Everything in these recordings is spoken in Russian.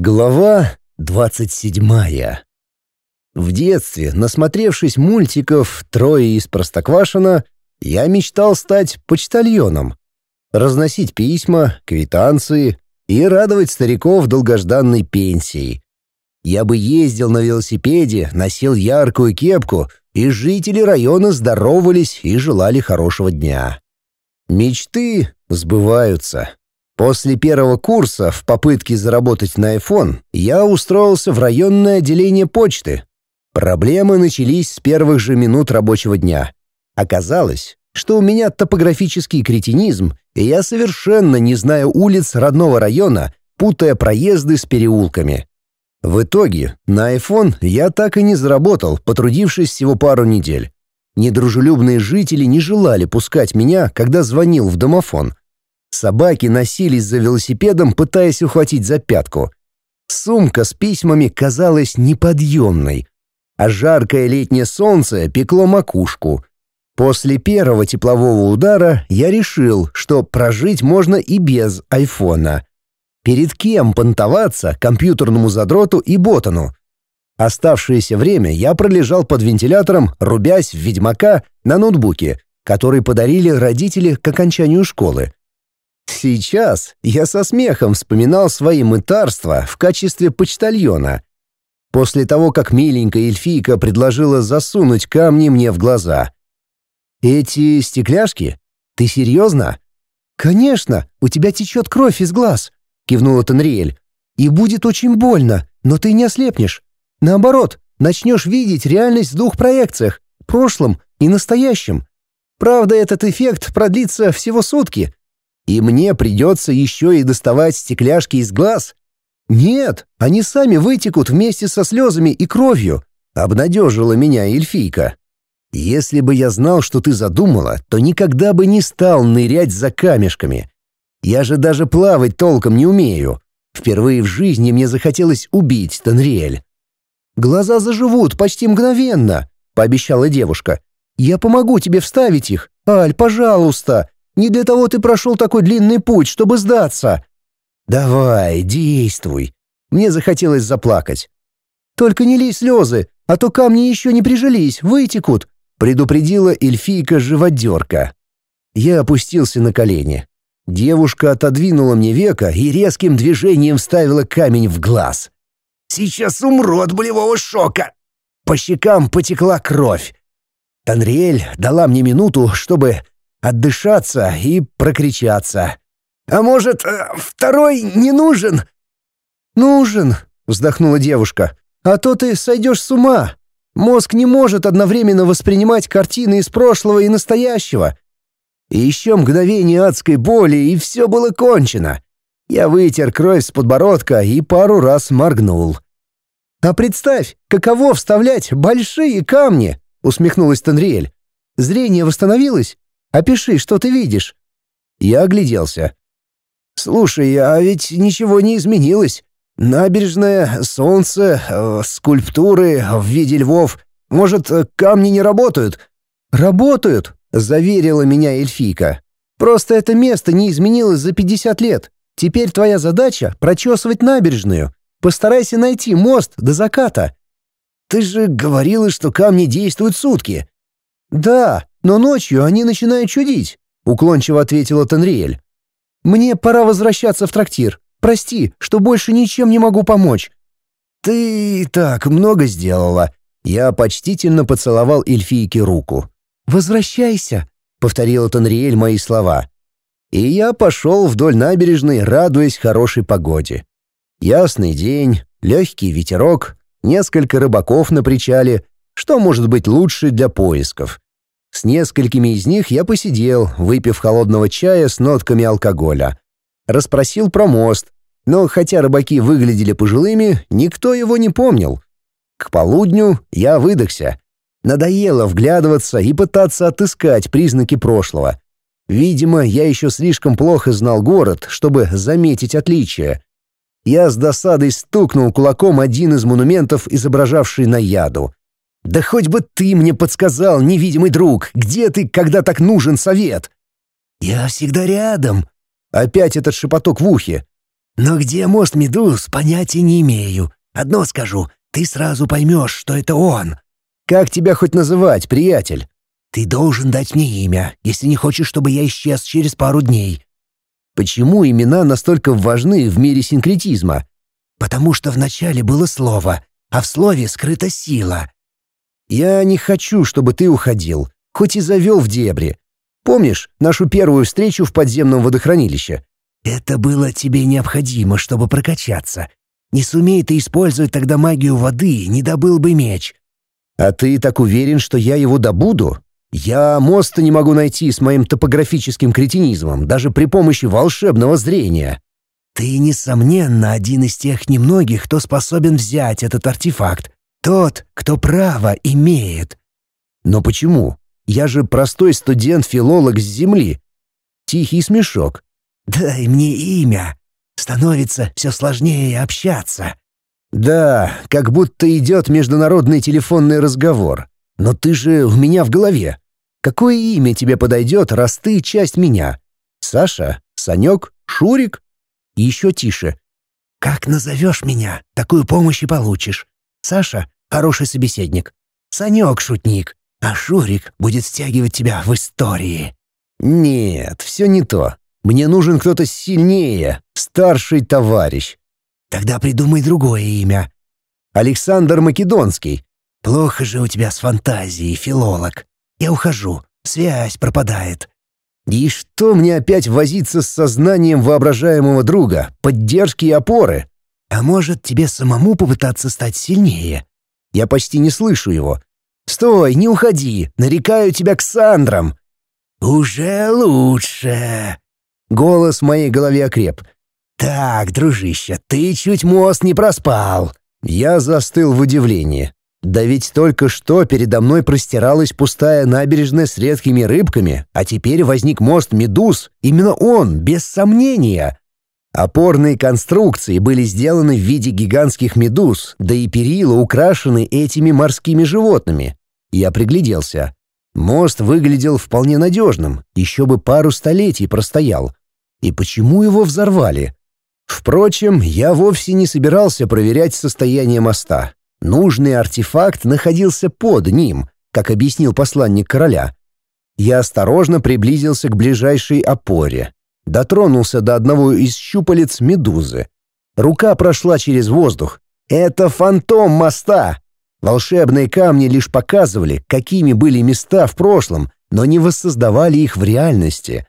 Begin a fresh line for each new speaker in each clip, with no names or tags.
Глава двадцать седьмая. В детстве, насмотревшись мультиков «Трое из Простоквашино», я мечтал стать почтальоном. Разносить письма, квитанции и радовать стариков долгожданной пенсией. Я бы ездил на велосипеде, носил яркую кепку, и жители района здоровались и желали хорошего дня. Мечты сбываются. После первого курса в попытке заработать на iPhone я устроился в районное отделение почты. Проблемы начались с первых же минут рабочего дня. Оказалось, что у меня топографический кретинизм, и я совершенно не знаю улиц родного района, путая проезды с переулками. В итоге на iPhone я так и не заработал, потрудившись всего пару недель. Недружелюбные жители не желали пускать меня, когда звонил в домофон — Собаки носились за велосипедом, пытаясь ухватить за пятку. Сумка с письмами казалась неподъемной, а жаркое летнее солнце пекло макушку. После первого теплового удара я решил, что прожить можно и без айфона. Перед кем понтоваться компьютерному задроту и ботану? Оставшееся время я пролежал под вентилятором, рубясь в ведьмака на ноутбуке, который подарили родители к окончанию школы. Сейчас я со смехом вспоминал свои мытарства в качестве почтальона. После того, как миленькая эльфийка предложила засунуть камни мне в глаза. «Эти стекляшки? Ты серьезно?» «Конечно, у тебя течет кровь из глаз», — кивнула Танриэль. «И будет очень больно, но ты не ослепнешь. Наоборот, начнешь видеть реальность в двух проекциях — прошлом и настоящем. Правда, этот эффект продлится всего сутки, и мне придется еще и доставать стекляшки из глаз? Нет, они сами вытекут вместе со слезами и кровью, обнадежила меня эльфийка. Если бы я знал, что ты задумала, то никогда бы не стал нырять за камешками. Я же даже плавать толком не умею. Впервые в жизни мне захотелось убить Танриэль. «Глаза заживут почти мгновенно», — пообещала девушка. «Я помогу тебе вставить их. Аль, пожалуйста. Не для того ты прошел такой длинный путь, чтобы сдаться. Давай, действуй. Мне захотелось заплакать. Только не лей слезы, а то камни еще не прижились, вытекут, предупредила эльфийка-живодерка. Я опустился на колени. Девушка отодвинула мне веко и резким движением вставила камень в глаз. «Сейчас умру от болевого шока!» По щекам потекла кровь. Танриэль дала мне минуту, чтобы отдышаться и прокричаться. «А может, э, второй не нужен?» «Нужен», — вздохнула девушка. «А то ты сойдешь с ума. Мозг не может одновременно воспринимать картины из прошлого и настоящего. И еще мгновение адской боли, и все было кончено. Я вытер кровь с подбородка и пару раз моргнул. «А представь, каково вставлять большие камни!» — усмехнулась Танриэль. «Зрение восстановилось? Опиши, что ты видишь». Я огляделся. «Слушай, а ведь ничего не изменилось. Набережная, солнце, э, скульптуры в виде львов. Может, камни не работают?» «Работают», — заверила меня эльфийка. «Просто это место не изменилось за 50 лет. Теперь твоя задача — прочесывать набережную. Постарайся найти мост до заката». «Ты же говорила, что камни действуют сутки». «Да, но ночью они начинают чудить», — уклончиво ответила Танриэль. «Мне пора возвращаться в трактир. Прости, что больше ничем не могу помочь». «Ты так много сделала». Я почтительно поцеловал эльфийке руку. «Возвращайся», — повторила Танриэль мои слова. И я пошел вдоль набережной, радуясь хорошей погоде. Ясный день, легкий ветерок, несколько рыбаков на причале. Что может быть лучше для поисков? С несколькими из них я посидел, выпив холодного чая с нотками алкоголя. Расспросил про мост, но хотя рыбаки выглядели пожилыми, никто его не помнил. К полудню я выдохся. Надоело вглядываться и пытаться отыскать признаки прошлого. Видимо, я еще слишком плохо знал город, чтобы заметить отличия. Я с досадой стукнул кулаком один из монументов, изображавший наяду. Да хоть бы ты мне подсказал, невидимый друг, где ты, когда так нужен совет? Я всегда рядом. Опять этот шепоток в ухе.
Но где мост Медуз, понятия не имею. Одно скажу, ты сразу поймешь, что это он.
Как тебя хоть называть, приятель?
Ты должен дать мне имя, если не хочешь, чтобы я исчез через пару дней.
Почему имена настолько важны в мире синкретизма?
Потому что вначале было слово, а в слове скрыта сила.
Я не хочу, чтобы ты уходил, хоть и завел в дебри. Помнишь нашу первую встречу в подземном водохранилище?
Это было тебе необходимо, чтобы прокачаться. Не сумей ты использовать тогда магию воды, не добыл бы меч.
А ты так уверен, что я его добуду? Я моста не могу найти с моим топографическим кретинизмом, даже при помощи волшебного зрения.
Ты, несомненно, один из тех немногих, кто способен взять этот артефакт. Тот, кто право имеет.
Но почему? Я же простой студент-филолог с земли. Тихий смешок.
Дай мне имя. Становится все сложнее общаться.
Да, как будто идет международный телефонный разговор. Но ты же у меня в голове. Какое имя тебе подойдет, раз ты часть меня? Саша? Санек? Шурик? Еще тише.
Как назовешь меня, такую помощь и получишь. Саша — хороший собеседник. Санек — шутник. А Шурик будет стягивать тебя в истории.
Нет, все не то. Мне нужен кто-то сильнее, старший товарищ.
Тогда придумай другое имя.
Александр Македонский.
Плохо же у тебя с фантазией, филолог. Я ухожу, связь пропадает.
И что мне опять возиться с сознанием воображаемого друга, поддержки и опоры?
А может, тебе самому попытаться стать сильнее?
Я почти не слышу его. «Стой, не уходи! Нарекаю тебя к Сандрам!»
«Уже лучше!»
Голос в моей голове окреп.
«Так, дружище, ты чуть мост не проспал!»
Я застыл в удивлении. Да ведь только что передо мной простиралась пустая набережная с редкими рыбками, а теперь возник мост Медуз, именно он, без сомнения. Опорные конструкции были сделаны в виде гигантских медуз, да и перила украшены этими морскими животными. Я пригляделся. Мост выглядел вполне надежным, еще бы пару столетий простоял. И почему его взорвали? Впрочем, я вовсе не собирался проверять состояние моста. Нужный артефакт находился под ним, как объяснил посланник короля. Я осторожно приблизился к ближайшей опоре. Дотронулся до одного из щупалец медузы. Рука прошла через воздух. Это фантом моста! Волшебные камни лишь показывали, какими были места в прошлом, но не воссоздавали их в реальности.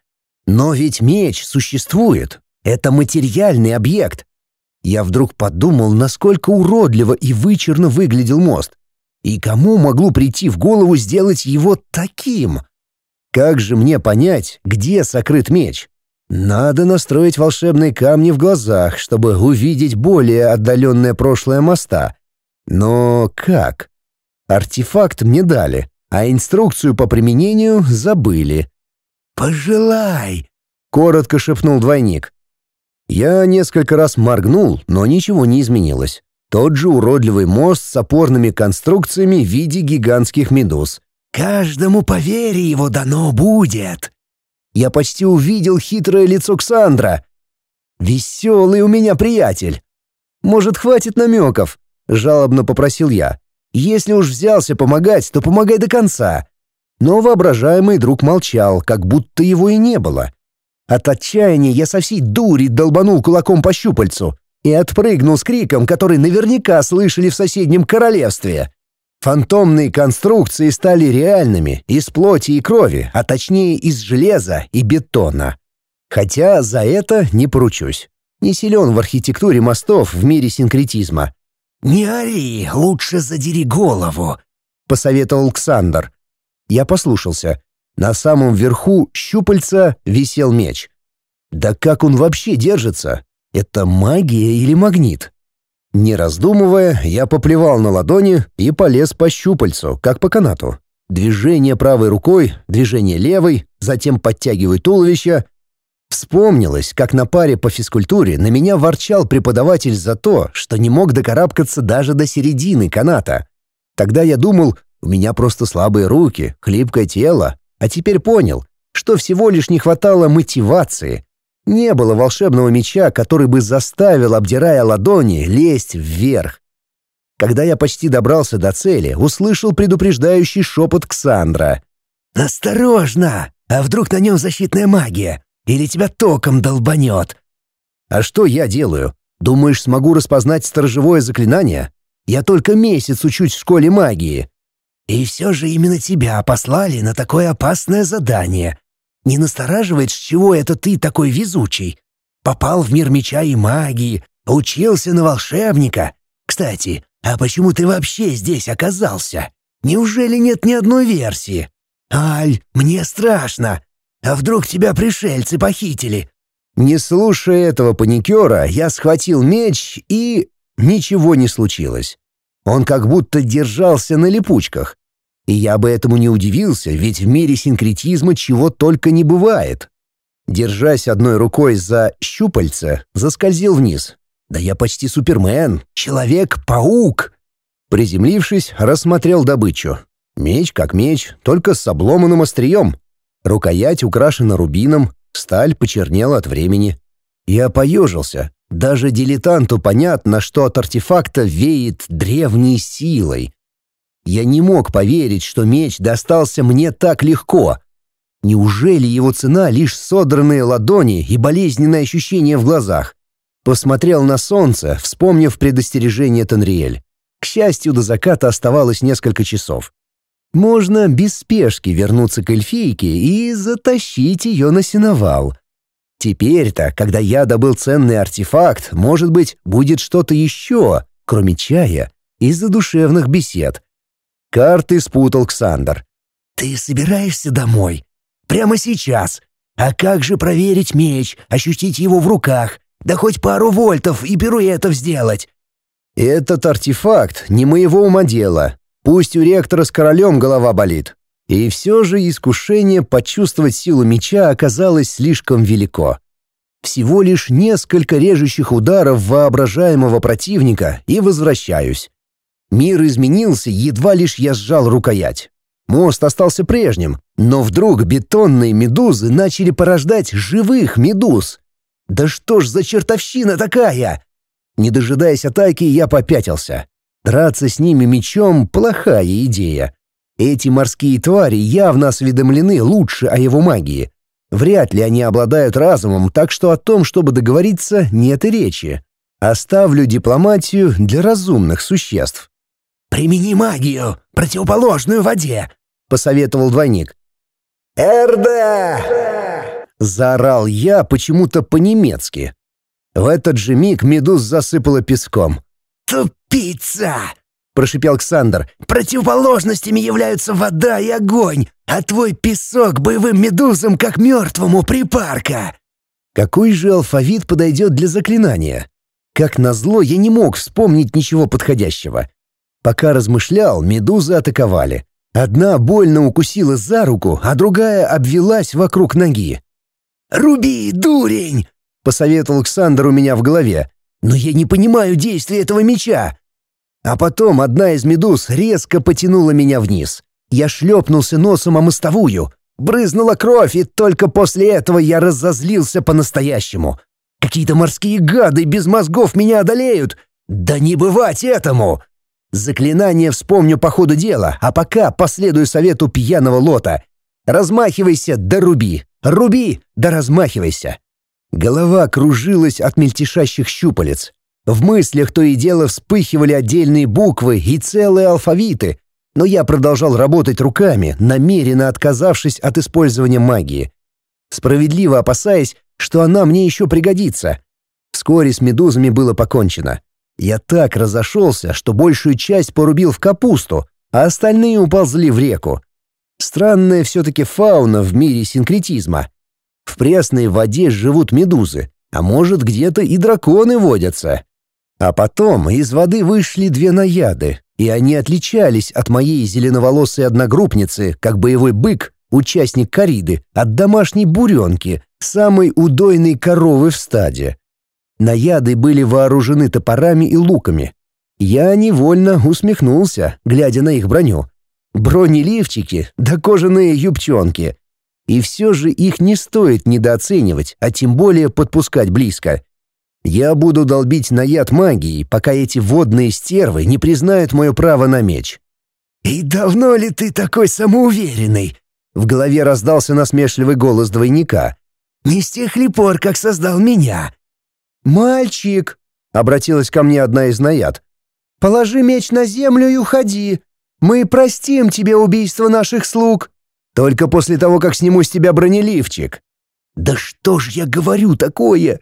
Но ведь меч существует. Это материальный объект. Я вдруг подумал, насколько уродливо и вычурно выглядел мост. И кому могло прийти в голову сделать его таким? Как же мне понять, где сокрыт меч? Надо настроить волшебные камни в глазах, чтобы увидеть более отдаленное прошлое моста. Но как? Артефакт мне дали, а инструкцию по применению забыли.
«Пожелай!»
— коротко шепнул двойник. Я несколько раз моргнул, но ничего не изменилось. Тот же уродливый мост с опорными конструкциями в виде гигантских медуз.
«Каждому по вере его дано будет!»
Я почти увидел хитрое лицо Ксандра. «Веселый у меня приятель!» «Может, хватит намеков?» — жалобно попросил я. «Если уж взялся помогать, то помогай до конца». Но воображаемый друг молчал, как будто его и не было. От отчаяния я со всей дури долбанул кулаком по щупальцу и отпрыгнул с криком, который наверняка слышали в соседнем королевстве. Фантомные конструкции стали реальными, из плоти и крови, а точнее из железа и бетона. Хотя за это не поручусь. Не силен в архитектуре мостов в мире синкретизма.
«Не ори, лучше задери голову», — посоветовал Александр.
Я послушался. На самом верху щупальца висел меч. Да как он вообще держится? Это магия или магнит? Не раздумывая, я поплевал на ладони и полез по щупальцу, как по канату. Движение правой рукой, движение левой, затем подтягиваю туловище. Вспомнилось, как на паре по физкультуре на меня ворчал преподаватель за то, что не мог докарабкаться даже до середины каната. Тогда я думал, у меня просто слабые руки, хлипкое тело, а теперь понял, что всего лишь не хватало мотивации. Не было волшебного меча, который бы заставил, обдирая ладони, лезть вверх. Когда я почти добрался до цели, услышал предупреждающий шепот Ксандра.
«Осторожно! А вдруг на нем защитная магия? Или тебя током долбанет?»
«А что я делаю? Думаешь, смогу распознать сторожевое заклинание? Я только месяц учусь в школе магии».
«И все же именно тебя послали на такое опасное задание. Не настораживает, с чего это ты такой везучий? Попал в мир меча и магии, учился на волшебника. Кстати, а почему ты вообще здесь оказался? Неужели нет ни одной версии? Аль, мне страшно. А вдруг тебя пришельцы похитили?
Не слушая этого паникера, я схватил меч и... Ничего не случилось. Он как будто держался на липучках. И я бы этому не удивился, ведь в мире синкретизма чего только не бывает. Держась одной рукой за щупальца, заскользил вниз, да я почти Супермен, Человек-паук. Приземлившись, рассмотрел добычу. Меч как меч, только с обломанным острием. Рукоять украшена рубином, сталь почернела от времени. Я поежился. Даже дилетанту понятно, что от артефакта веет древней силой. Я не мог поверить, что меч достался мне так легко. Неужели его цена лишь содранные ладони и болезненное ощущение в глазах? Посмотрел на солнце, вспомнив предостережение Танриэль. К счастью, до заката оставалось несколько часов. Можно без спешки вернуться к эльфийке и затащить ее на сеновал. Теперь-то, когда я добыл ценный артефакт, может быть, будет что-то еще, кроме чая и задушевных бесед. Карты спутал Ксандр.
«Ты собираешься домой? Прямо сейчас? А как же проверить меч, ощутить его в руках? Да хоть пару вольтов и пируэтов сделать.
Этот артефакт не моего ума дело. Пусть у ректора с королем голова болит. И все же искушение почувствовать силу меча оказалось слишком велико. Всего лишь несколько режущих ударов воображаемого противника и возвращаюсь. Мир изменился, едва лишь я сжал рукоять. Мост остался прежним, но вдруг бетонные медузы начали порождать живых медуз. Да что ж за чертовщина такая? Не дожидаясь атаки, я попятился. Драться с ними мечом — плохая идея. Эти морские твари явно осведомлены лучше о его магии. Вряд ли они обладают разумом, так что о том, чтобы договориться, нет и речи. Оставлю дипломатию для разумных существ.
«Примени магию, противоположную воде», — посоветовал двойник.
«Эрда!» Заорал я почему-то по-немецки. В этот же миг медуз засыпала песком.
«Тупица!» — прошипел Александр. «Противоположностями являются вода и огонь, а твой песок боевым медузам как мертвому припарка!»
Какой же алфавит подойдет для заклинания? Как назло, я не мог вспомнить ничего подходящего. Пока размышлял, медузы атаковали. Одна больно укусила за руку, а другая обвелась вокруг ноги.
«Руби, дурень!» — посоветовал Александр у меня в голове. «Но я не понимаю действия этого меча!»
А потом одна из медуз резко потянула меня вниз. Я шлепнулся носом о мостовую. Брызнула кровь, и только после этого я разозлился по-настоящему. Какие-то морские гады без мозгов меня одолеют. Да не бывать этому! Заклинание вспомню по ходу дела, а пока последую совету пьяного лота. Размахивайся да руби. Руби, да размахивайся!» Голова кружилась от мельтешащих щупалец. В мыслях то и дело вспыхивали отдельные буквы и целые алфавиты, но я продолжал работать руками, намеренно отказавшись от использования магии. Справедливо опасаясь, что она мне еще пригодится. Вскоре с медузами было покончено. Я так разошелся, что большую часть порубил в капусту, а остальные уползли в реку. Странная все-таки фауна в мире синкретизма. В пресной воде живут медузы, а может где-то и драконы водятся. А потом из воды вышли две наяды, и они отличались от моей зеленоволосой одногруппницы, как боевой бык, участник кориды, от домашней буренки, самой удойной коровы в стаде. Наяды были вооружены топорами и луками. Я невольно усмехнулся, глядя на их броню. Бронеливчики да кожаные юбчонки. И все же их не стоит недооценивать, а тем более подпускать близко. Я буду долбить на яд магии, пока эти водные стервы не признают мое право на меч.
«И давно ли ты такой самоуверенный?» В голове раздался насмешливый голос двойника. «Не с тех ли пор, как создал меня?»
«Мальчик!» — обратилась ко мне одна из наяд. «Положи меч на землю и уходи. Мы простим тебе убийство наших слуг. Только после того, как сниму с тебя бронеливчик».
«Да что ж я говорю такое?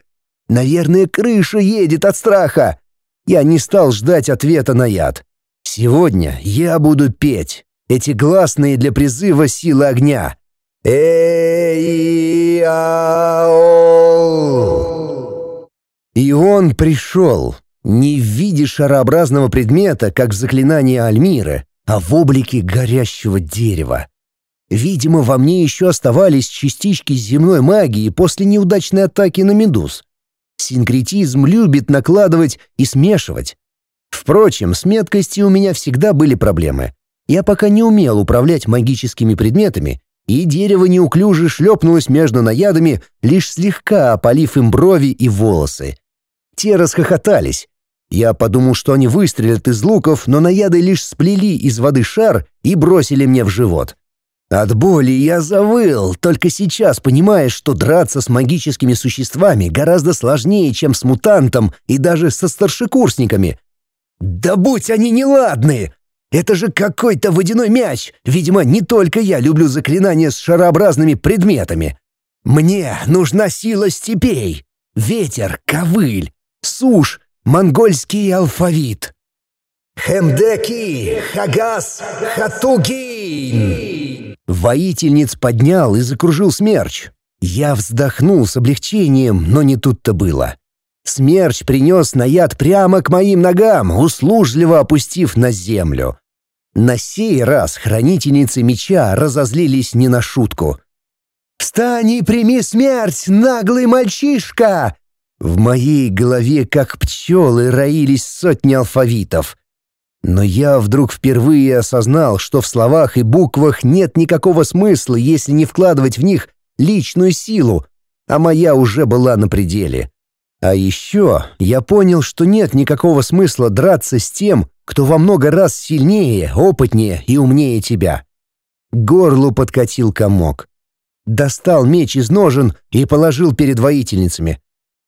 Наверное, крыша едет от страха».
Я не стал ждать ответа на яд. Сегодня я буду петь. Эти гласные для призыва силы огня. эй И он пришел, не в виде шарообразного предмета, как в заклинании Альмиры, а в облике горящего дерева. Видимо, во мне еще оставались частички земной магии после неудачной атаки на медуз. Синкретизм любит накладывать и смешивать. Впрочем, с меткостью у меня всегда были проблемы. Я пока не умел управлять магическими предметами, и дерево неуклюже шлепнулось между наядами, лишь слегка опалив им брови и волосы. Те расхохотались, я подумал, что они выстрелят из луков, но наяды лишь сплели из воды шар и бросили мне в живот. От боли я завыл, только сейчас понимая, что драться с магическими существами гораздо сложнее, чем с мутантом и даже со старшекурсниками. Да будь они неладные! Это же какой-то водяной мяч! Видимо, не только я люблю заклинания с шарообразными предметами. Мне нужна сила степей, ветер, ковыль, сушь, монгольский алфавит.
«Хемдеки! Хагас! Хатугин!»
Воительниц поднял и закружил смерч. Я вздохнул с облегчением, но не тут-то было. Смерч принес на яд прямо к моим ногам, услужливо опустив на землю. На сей раз хранительницы меча разозлились не на шутку.
«Встань и прими смерть, наглый мальчишка!»
В моей голове, как пчелы, роились сотни алфавитов. Но я вдруг впервые осознал, что в словах и буквах нет никакого смысла, если не вкладывать в них личную силу, а моя уже была на пределе. А еще я понял, что нет никакого смысла драться с тем, кто во много раз сильнее, опытнее и умнее тебя. горлу подкатил комок. Достал меч из ножен и положил перед воительницами.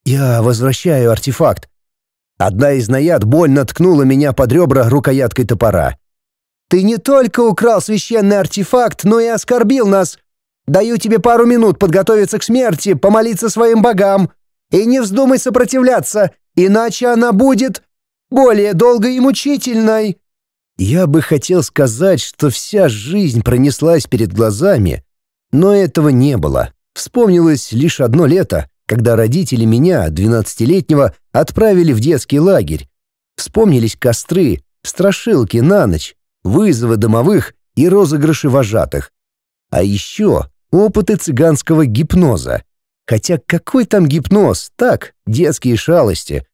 «Я возвращаю артефакт». Одна из наяд больно ткнула меня под ребра рукояткой топора. «Ты не только украл священный артефакт, но и оскорбил нас. Даю тебе пару минут подготовиться к смерти, помолиться своим богам. И не вздумай сопротивляться, иначе она будет более долгой и мучительной». Я бы хотел сказать, что вся жизнь пронеслась перед глазами, но этого не было. Вспомнилось лишь одно лето, когда родители меня, двенадцатилетнего, отправили в детский лагерь. Вспомнились костры, страшилки на ночь, вызовы домовых и розыгрыши вожатых. А еще опыты цыганского гипноза. Хотя какой там гипноз? Так, детские шалости.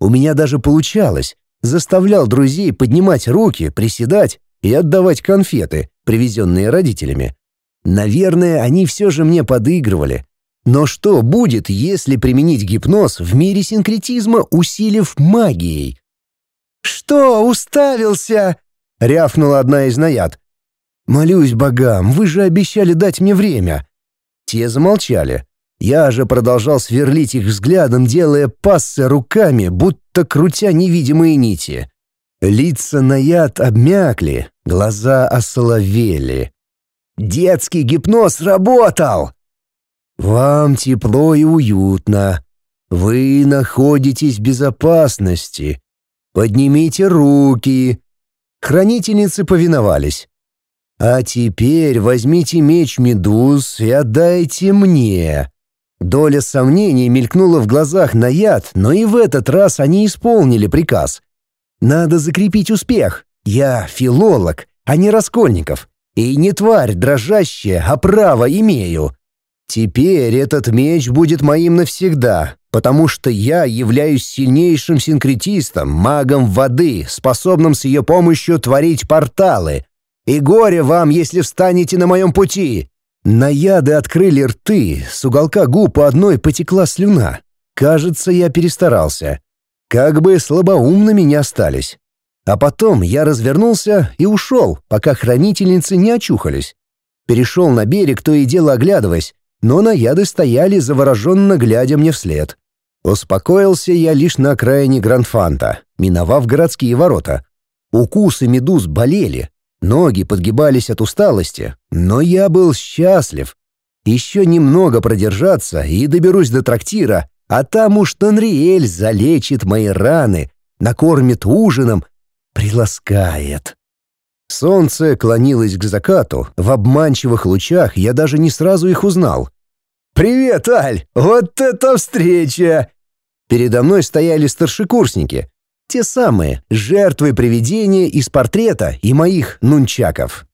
У меня даже получалось. Заставлял друзей поднимать руки, приседать и отдавать конфеты, привезенные родителями. Наверное, они все же мне подыгрывали. Но что будет, если применить гипноз в мире синкретизма, усилив магией?
«Что, уставился?» — рявкнула одна из наяд.
«Молюсь богам, вы же обещали дать мне время». Те замолчали. Я же продолжал сверлить их взглядом, делая пассы руками, будто крутя невидимые нити. Лица наяд обмякли, глаза осоловели.
«Детский гипноз работал!»
Вам тепло и уютно. Вы находитесь в безопасности. Поднимите руки. Хранительницы повиновались. А теперь возьмите меч медуз и отдайте мне. Доля сомнений мелькнула в глазах на яд, но и в этот раз они исполнили приказ. Надо закрепить успех. Я филолог, а не Раскольников. И не тварь дрожащая, а право имею. Теперь этот меч будет моим навсегда, потому что я являюсь сильнейшим синкретистом, магом воды, способным с ее помощью творить порталы. И горе вам, если встанете на моем пути. Наяды открыли рты, с уголка губ по одной потекла слюна. Кажется, я перестарался. Как бы слабоумными не остались. А потом я развернулся и ушел, пока хранительницы не очухались. Перешел на берег, то и дело оглядываясь, но наяды стояли, завороженно глядя мне вслед. Успокоился я лишь на окраине Грандфанта, миновав городские ворота. Укусы медуз болели, ноги подгибались от усталости, но я был счастлив. Еще немного продержаться и доберусь до трактира, а там уж Танриэль залечит мои раны, накормит ужином, приласкает. Солнце клонилось к закату, в обманчивых лучах я даже не сразу их узнал. «Привет, Аль! Вот это встреча!» Передо мной стояли старшекурсники, те самые, жертвы привидения из портрета и моих нунчаков.